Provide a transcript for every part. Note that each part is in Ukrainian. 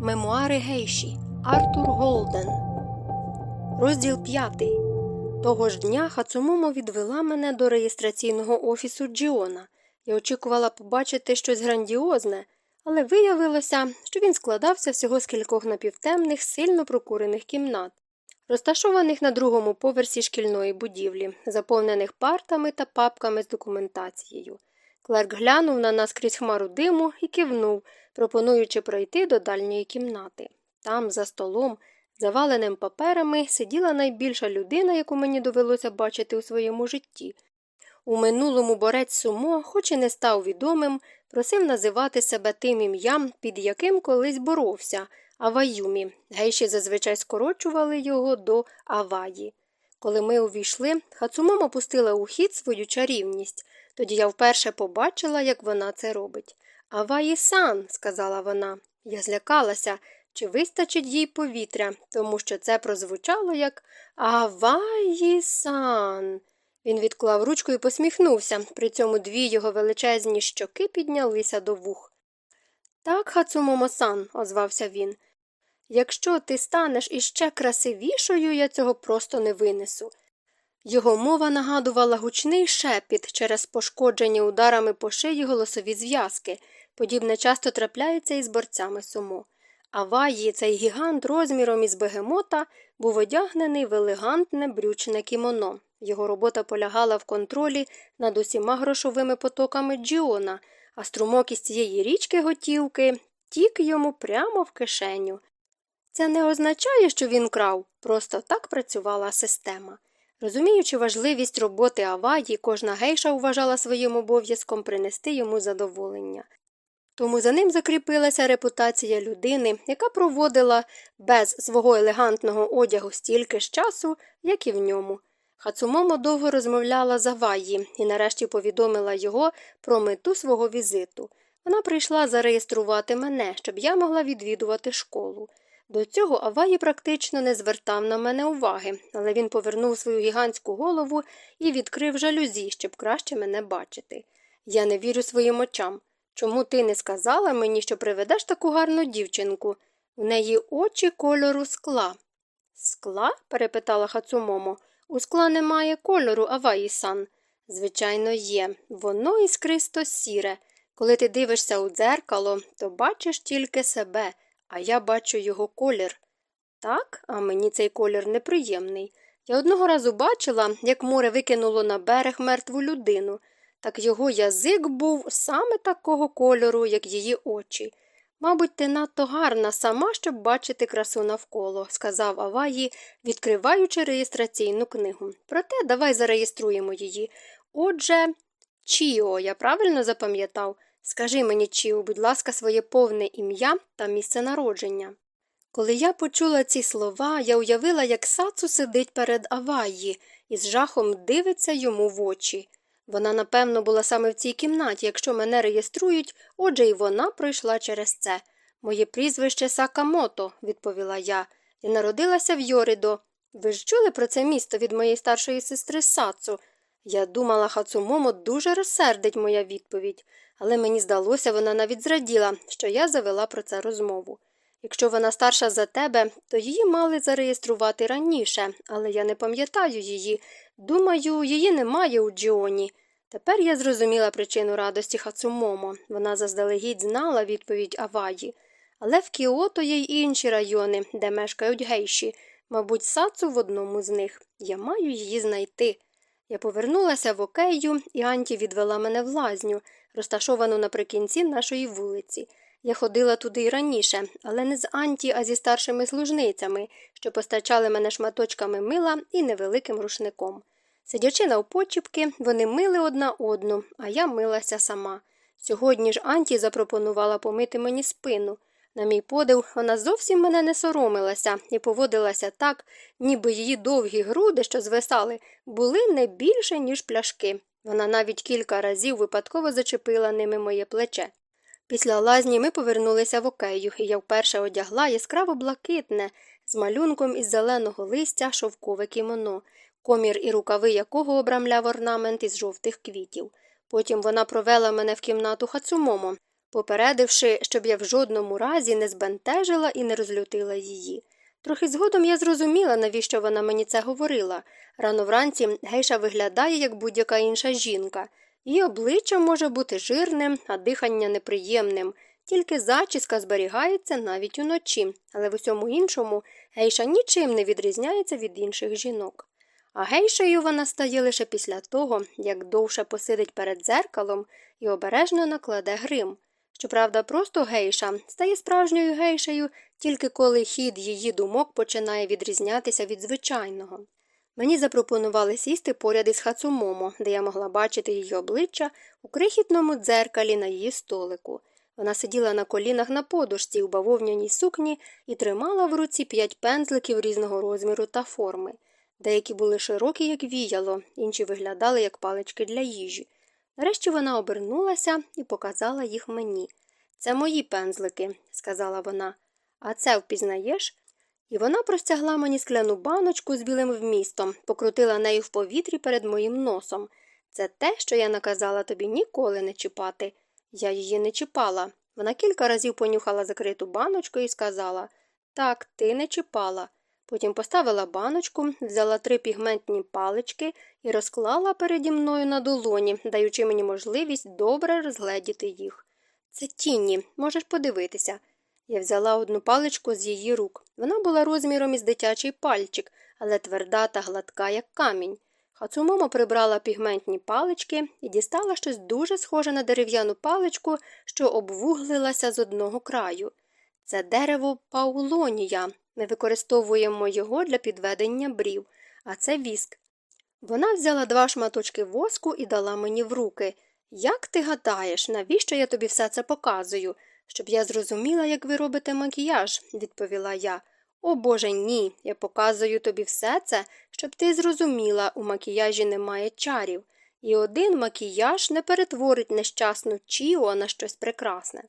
Мемуари Гейші Артур Голден. Розділ п'ятий. Того ж дня Хацумомо відвела мене до реєстраційного офісу Джіона. Я очікувала побачити щось грандіозне, але виявилося, що він складався всього з кількох напівтемних, сильно прокурених кімнат, розташованих на другому поверсі шкільної будівлі, заповнених партами та папками з документацією. Клерк глянув на нас крізь хмару диму і кивнув, пропонуючи пройти до дальньої кімнати. Там, за столом, заваленим паперами, сиділа найбільша людина, яку мені довелося бачити у своєму житті. У минулому борець сумо, хоч і не став відомим, просив називати себе тим ім'ям, під яким колись боровся Аваюмі. Гейші зазвичай скорочували його до Аваї. Коли ми увійшли, Хацумом опустила у хід свою чарівність. Тоді я вперше побачила, як вона це робить. Аваї сан, сказала вона. Я злякалася, чи вистачить їй повітря, тому що це прозвучало як Аваї сан. Він відклав ручку і посміхнувся, при цьому дві його величезні щоки піднялися до вух. Так, Хацумомо-сан, озвався він. Якщо ти станеш іще красивішою, я цього просто не винесу. Його мова нагадувала гучний шепіт через пошкоджені ударами по шиї голосові зв'язки. Подібне часто трапляється із борцями сумо. А ваї, цей гігант розміром із бегемота, був одягнений в елегантне брючне кімоно. Його робота полягала в контролі над усіма грошовими потоками Джіона, а струмок із цієї річки готівки тік йому прямо в кишеню. Це не означає, що він крав, просто так працювала система. Розуміючи важливість роботи Аваї, кожна гейша вважала своїм обов'язком принести йому задоволення. Тому за ним закріпилася репутація людини, яка проводила без свого елегантного одягу стільки ж часу, як і в ньому. Хацумомо довго розмовляла з Аваї і нарешті повідомила його про мету свого візиту. Вона прийшла зареєструвати мене, щоб я могла відвідувати школу. До цього Аваї практично не звертав на мене уваги, але він повернув свою гігантську голову і відкрив жалюзі, щоб краще мене бачити. Я не вірю своїм очам. Чому ти не сказала мені, що приведеш таку гарну дівчинку? В неї очі кольору скла. Скла? перепитала Хацумомо. У скла немає кольору, Аваї-сан. Звичайно, є. Воно іскристо сіре. Коли ти дивишся у дзеркало, то бачиш тільки себе а я бачу його колір. Так, а мені цей колір неприємний. Я одного разу бачила, як море викинуло на берег мертву людину, так його язик був саме такого кольору, як її очі. Мабуть, ти надто гарна сама, щоб бачити красу навколо, сказав Аваї, відкриваючи реєстраційну книгу. Проте давай зареєструємо її. Отже, Чіо, я правильно запам'ятав? Скажи мені, Чіо, будь ласка, своє повне ім'я та місце народження. Коли я почула ці слова, я уявила, як Сацу сидить перед Аваї і з жахом дивиться йому в очі. Вона, напевно, була саме в цій кімнаті, якщо мене реєструють, отже і вона пройшла через це. Моє прізвище Сакамото, відповіла я. Я народилася в Йоридо. Ви ж чули про це місто від моєї старшої сестри Сацу? Я думала, Хацумомо дуже розсердить моя відповідь але мені здалося, вона навіть зраділа, що я завела про це розмову. Якщо вона старша за тебе, то її мали зареєструвати раніше, але я не пам'ятаю її. Думаю, її немає у Джіоні. Тепер я зрозуміла причину радості Хацумомо. Вона заздалегідь знала відповідь Аваї. Але в Кіото є й інші райони, де мешкають гейші, мабуть, сацу в одному з них. Я маю її знайти. Я повернулася в окею, і Анті відвела мене в лазню розташовану наприкінці нашої вулиці. Я ходила туди й раніше, але не з Анті, а зі старшими служницями, що постачали мене шматочками мила і невеликим рушником. Сидячи навпочіпки, вони мили одна одну, а я милася сама. Сьогодні ж Анті запропонувала помити мені спину. На мій подив, вона зовсім мене не соромилася і поводилася так, ніби її довгі груди, що звисали, були не більше, ніж пляшки. Вона навіть кілька разів випадково зачепила ними моє плече. Після лазні ми повернулися в окею, і я вперше одягла яскраво блакитне, з малюнком із зеленого листя шовкове кімоно, комір і рукави якого обрамляв орнамент із жовтих квітів. Потім вона провела мене в кімнату хацумомо. Попередивши, щоб я в жодному разі не збентежила і не розлютила її. Трохи згодом я зрозуміла, навіщо вона мені це говорила. Рано вранці гейша виглядає, як будь-яка інша жінка. Її обличчя може бути жирним, а дихання неприємним, тільки зачіска зберігається навіть уночі, але в усьому іншому гейша нічим не відрізняється від інших жінок. А гейшею вона стає лише після того, як довше посидить перед дзеркалом і обережно накладе грим. Щоправда, просто гейша стає справжньою гейшею тільки коли хід її думок починає відрізнятися від звичайного. Мені запропонували сісти поряд із Хацумомо, де я могла бачити її обличчя у крихітному дзеркалі на її столику. Вона сиділа на колінах на подушці у бавовняній сукні і тримала в руці п'ять пензликів різного розміру та форми. Деякі були широкі, як віяло, інші виглядали як палички для їжі. Нарешті вона обернулася і показала їх мені. Це мої пензлики, сказала вона. А це впізнаєш? І вона простягла мені скляну баночку з білим вмістом, покрутила нею в повітрі перед моїм носом. Це те, що я наказала тобі ніколи не чіпати. Я її не чіпала. Вона кілька разів понюхала закриту баночку і сказала Так, ти не чіпала. Потім поставила баночку, взяла три пігментні палички і розклала переді мною на долоні, даючи мені можливість добре розгледіти їх. Це тіні, можеш подивитися. Я взяла одну паличку з її рук. Вона була розміром із дитячий пальчик, але тверда та гладка, як камінь. Хацумомо прибрала пігментні палички і дістала щось дуже схоже на дерев'яну паличку, що обвуглилася з одного краю. Це дерево паулонія. Ми використовуємо його для підведення брів, а це віск. Вона взяла два шматочки воску і дала мені в руки. Як ти гадаєш, навіщо я тобі все це показую? Щоб я зрозуміла, як ви робите макіяж, відповіла я. О Боже, ні. Я показую тобі все це, щоб ти зрозуміла, у макіяжі немає чарів, і один макіяж не перетворить нещасну Чіо на щось прекрасне.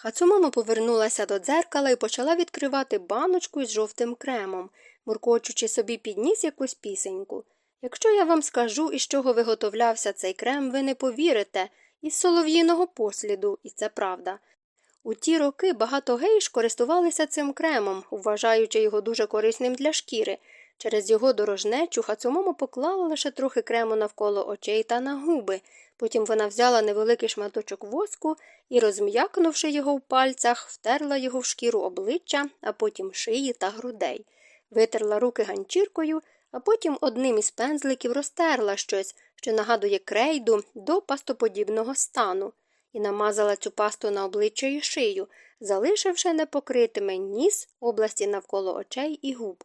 Хацумомо повернулася до дзеркала і почала відкривати баночку із жовтим кремом, муркочучи собі під ніс якусь пісеньку. Якщо я вам скажу, із чого виготовлявся цей крем, ви не повірите, із солов'їного посліду, і це правда. У ті роки багато гейш користувалися цим кремом, вважаючи його дуже корисним для шкіри. Через його дорожнечу Хацумомо поклала лише трохи крему навколо очей та на губи. Потім вона взяла невеликий шматочок воску і, розм'якнувши його в пальцях, втерла його в шкіру обличчя, а потім шиї та грудей. Витерла руки ганчіркою, а потім одним із пензликів розтерла щось, що нагадує крейду до пастоподібного стану і намазала цю пасту на обличчя і шию, залишивши непокритими ніс області навколо очей і губ.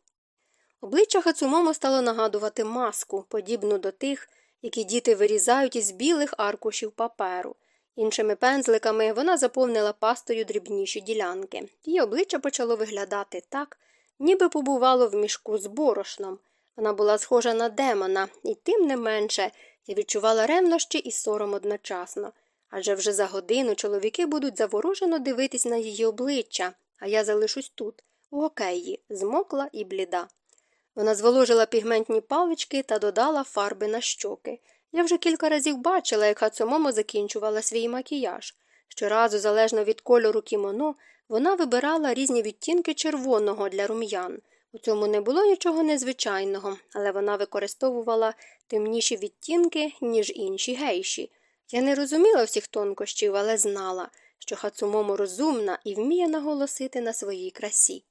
Обличчя Хацумомо стало нагадувати маску, подібну до тих, які діти вирізають із білих аркушів паперу. Іншими пензликами вона заповнила пастою дрібніші ділянки. Її обличчя почало виглядати так, ніби побувало в мішку з борошном. Вона була схожа на демона, і тим не менше я відчувала ревнощі і сором одночасно адже вже за годину чоловіки будуть заворожено дивитись на її обличчя, а я залишусь тут, у океї, змокла і бліда. Вона зволожила пігментні палички та додала фарби на щоки. Я вже кілька разів бачила, як Хацумомо закінчувала свій макіяж. Щоразу, залежно від кольору кімоно, вона вибирала різні відтінки червоного для рум'ян. У цьому не було нічого незвичайного, але вона використовувала темніші відтінки, ніж інші гейші. Я не розуміла всіх тонкощів, але знала, що Хацумомо розумна і вміє наголосити на своїй красі.